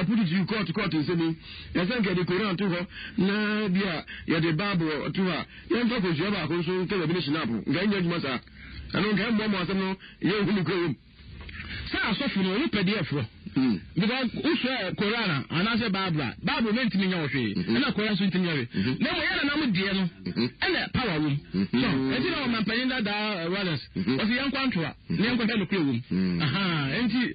Apotutu kɔɔto kɔɔto nsɛm yi, na sɛ nka yɛde Koran to hɔ na bi a yɛde Bible to hɔ a, yɛmfa kosua baako nso nka baabi ne Shinaapo. Nka ɛnyɛ adwuma saa. Ɛno nka ɛmmoa ma asɛm no yɛ ohunu kura wom. Sɛ asɔfo no, wɔpɛ deɛ ɛforɔ. Because wosua Koran a, anaasɛ Bible a, Bible no ntumi nyɛ wo hwee, ɛna Koran nso ntumi nyɛ hwee. Na mmom yɛn nananom deɛ no, ɛna power wom. So, ɛnti na ɔmampanyin dadaa Wallace, ɔse yɛnkɔ Antwerp na yɛnkɔhwɛ nokorɛ wom. Ahaa, ɛnti.